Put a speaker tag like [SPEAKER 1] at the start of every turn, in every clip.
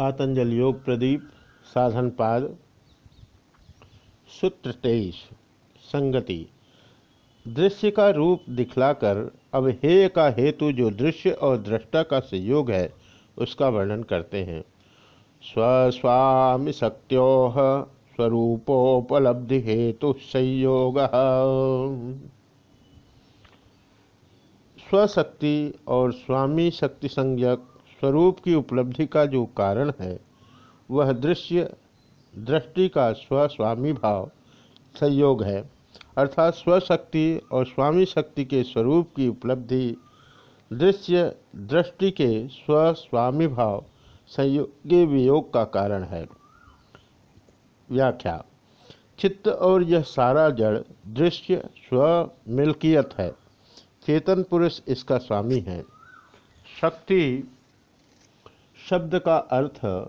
[SPEAKER 1] पातंजल योग प्रदीप, साधन पाद, सूत्र तेईस, संगति। दृश्य का रूप दिखलाकर अब हेय का हेतु जो दृश्य और दृष्टा का संयोग है, उसका वर्णन करते हैं। स्वस्वामी शक्त्यो स्वरूपोपलब्धि हेतु संयोग। स्वशक्ति और स्वामी शक्ति संज्ञक स्वरूप की उपलब्धि का जो कारण है, वह दृश्य, दृष्टि का स्वस्वामी भाव, संयोग है। अर्थात स्वशक्ति और स्वामी शक्ति के स्वरूप की उपलब्धि, दृश्य, दृष्टि के स्वस्वामी भाव, संयोग वियोग का कारण है। व्याख्या, चित्त और यह सारा जड़ दृश्य स्व मिल्कियत है। चेतन पुरुष इसका स्वामी है। शक्ति शब्द का अर्थ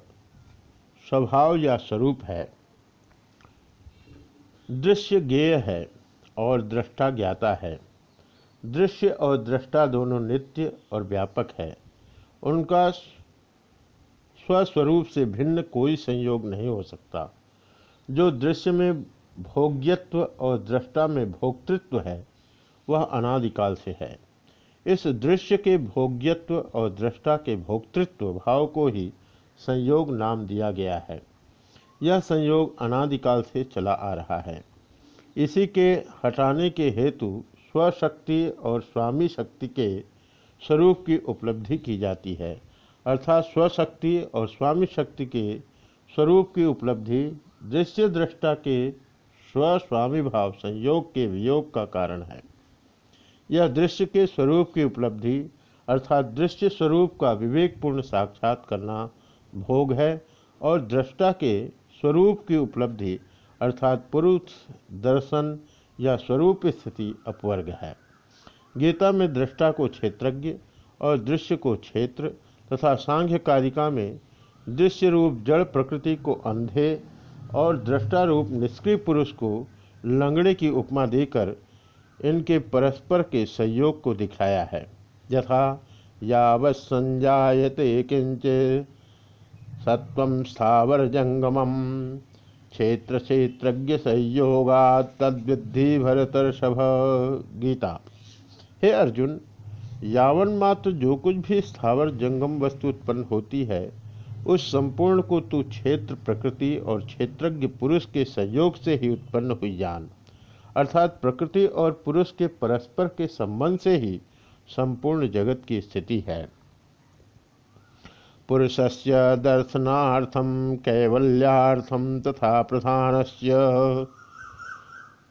[SPEAKER 1] स्वभाव या स्वरूप है। दृश्य गेय है और दृष्टा ज्ञाता है। दृश्य और दृष्टा दोनों नित्य और व्यापक है। उनका स्वस्वरूप से भिन्न कोई संयोग नहीं हो सकता। जो दृश्य में भोग्यत्व और दृष्टा में भोक्तृत्व है, वह अनादिकाल से है। इस दृश्य के भोग्यत्व और दृष्टा के भोक्तृत्व भाव को ही संयोग नाम दिया गया है। यह संयोग अनादिकाल से चला आ रहा है। इसी के हटाने के हेतु स्वशक्ति और स्वामी शक्ति के स्वरूप की उपलब्धि की जाती है। अर्थात स्वशक्ति और स्वामी शक्ति के स्वरूप की उपलब्धि दृश्य दृष्टा के स्वस्वामी भाव संयोग के वियोग का कारण है। यह दृश्य के स्वरूप की उपलब्धि अर्थात दृश्य स्वरूप का विवेकपूर्ण साक्षात करना भोग है और दृष्टा के स्वरूप की उपलब्धि अर्थात पुरुष, दर्शन या स्वरूप स्थिति अपवर्ग है। गीता में दृष्टा को क्षेत्रज्ञ और दृश्य को क्षेत्र तथा सांख्य कारिका में दृश्य रूप जड़ प्रकृति को अंधे और दृष्टा रूप निष्क्रिय पुरुष को लंगड़े की उपमा देकर इनके परस्पर के सहयोग को दिखाया है। यथा यावत् संजायते किंच सत्व स्थावर जंगमम क्षेत्र क्षेत्रज्ञ संयोगा तद्विद्धि भरतर्षभ गीता। हे अर्जुन यावन मात्र जो कुछ भी स्थावर जंगम वस्तु उत्पन्न होती है, उस संपूर्ण को तू क्षेत्र प्रकृति और क्षेत्रज्ञ पुरुष के संयोग से ही उत्पन्न हुई जान। अर्थात प्रकृति और पुरुष के परस्पर के संबंध से ही संपूर्ण जगत की स्थिति है। पुरुषस्य दर्शनार्थम कैवल्यार्थम तथा प्रधान से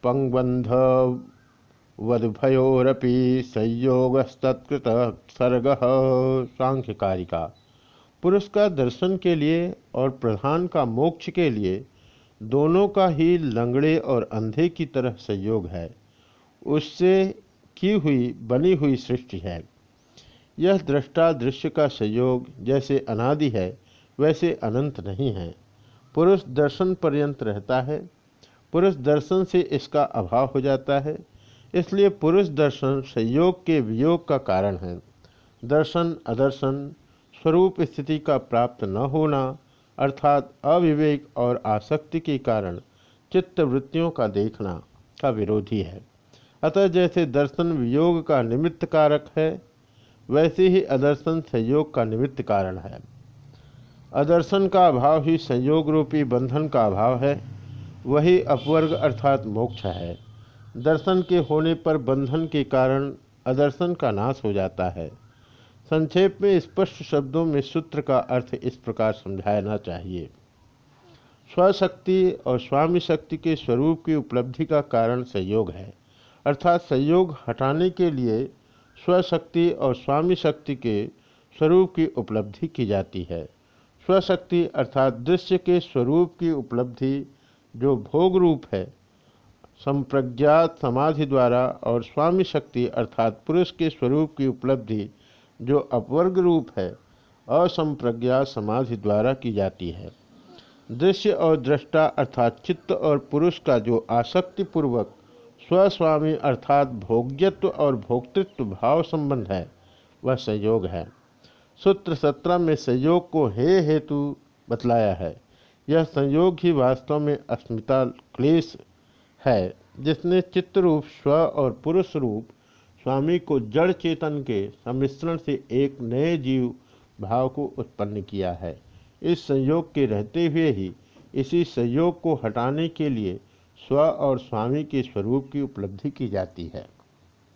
[SPEAKER 1] पंगबंध वधभयोरपि संयोगस्तत्कृत सर्ग। सांख्यकारिका। पुरुष का दर्शन के लिए और प्रधान का मोक्ष के लिए दोनों का ही लंगड़े और अंधे की तरह संयोग है। उससे की हुई, बनी हुई सृष्टि है। यह दृष्टा दृश्य का संयोग जैसे अनादि है, वैसे अनंत नहीं है। पुरुष दर्शन पर्यंत रहता है। पुरुष दर्शन से इसका अभाव हो जाता है। इसलिए पुरुष दर्शन संयोग के वियोग का कारण है। दर्शन, अदर्शन, स्वरूप स्थिति का प्राप्त न होना अर्थात अविवेक और आसक्ति के कारण चित्त वृत्तियों का देखना का विरोधी है। अतः जैसे दर्शन वियोग का निमित्त कारक है, वैसे ही अदर्शन संयोग का निमित्त कारण है। अदर्शन का अभाव ही संयोग रूपी बंधन का अभाव है, वही अपवर्ग अर्थात मोक्ष है। दर्शन के होने पर बंधन के कारण अदर्शन का नाश हो जाता है। संक्षेप में स्पष्ट शब्दों में सूत्र का अर्थ इस प्रकार समझाना चाहिए। स्वशक्ति और स्वामी शक्ति के स्वरूप की उपलब्धि का कारण संयोग है। अर्थात संयोग हटाने के लिए स्वशक्ति और स्वामी शक्ति के स्वरूप की उपलब्धि की जाती है। स्वशक्ति अर्थात दृश्य के स्वरूप की उपलब्धि जो भोग रूप है, संप्रज्ञात समाधि द्वारा और स्वामी शक्ति अर्थात पुरुष के स्वरूप की उपलब्धि जो अपवर्ग रूप है, असंप्रज्ञा समाधि द्वारा की जाती है। दृश्य और दृष्टा अर्थात चित्त और पुरुष का जो आसक्तिपूर्वक स्वस्वामी अर्थात भोग्यत्व और भोक्तृत्व भाव संबंध है, वह संयोग है। सूत्र सत्रह में संयोग को हे हेतु बतलाया है। यह संयोग ही वास्तव में अस्मिता क्लेश है, जिसने चित्तरूप स्व और पुरुष रूप स्वामी को जड़ चेतन के सम्मिश्रण से एक नए जीव भाव को उत्पन्न किया है। इस संयोग के रहते हुए ही इसी संयोग को हटाने के लिए स्व और स्वामी के स्वरूप की उपलब्धि की जाती है।